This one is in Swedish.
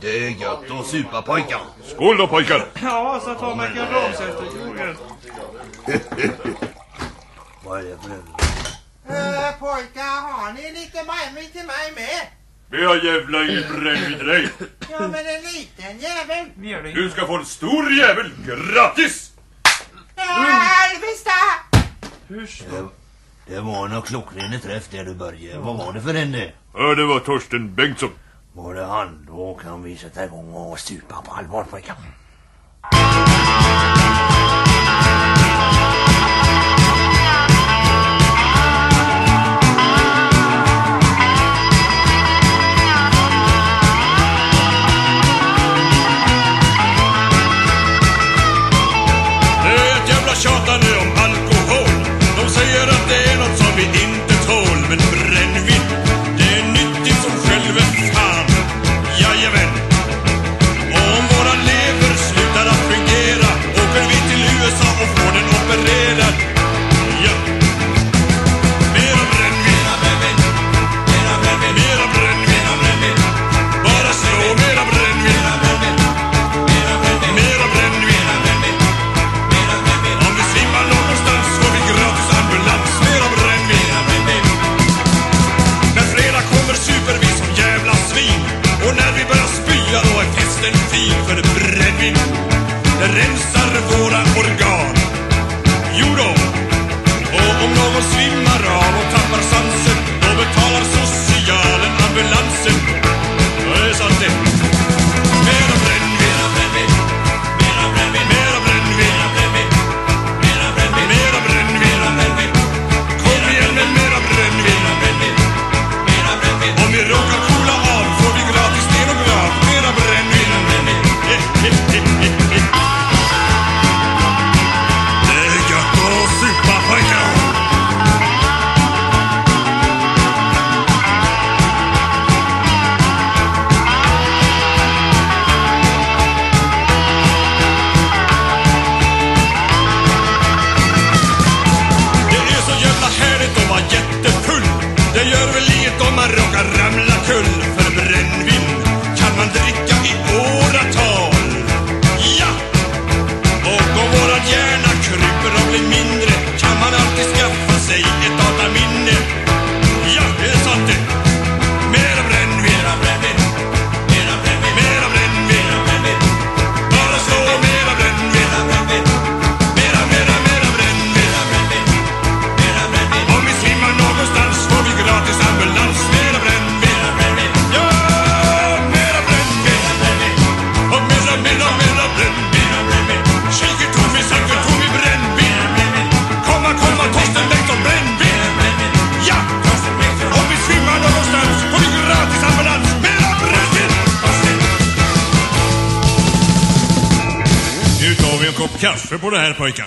Det är gött att supa pojkar. Skål då pojkar. Ja, så tar man en ros efter krogen. Vad är det för övrigt? Eh, pojkar, har ni lite brännvin till mig med? Vi har jävla i brännvin till dig. Ja, men en liten jävel. Du ska få en stor jävel. Grattis! Alvesta! Mm. Hur Det var nog klockren träff där du började. Vad var det för henne? Ja, det var Torsten Bengtsson. Både han då kan vi sätta igång och stupa på allvar pojkar. rensar våra organ. Jo då. och om någon svimmar av och tappar sansen, då betalar socialen ambulansen. var jättefull. Det gör väl vi en kopp kaffe på det här pojkar?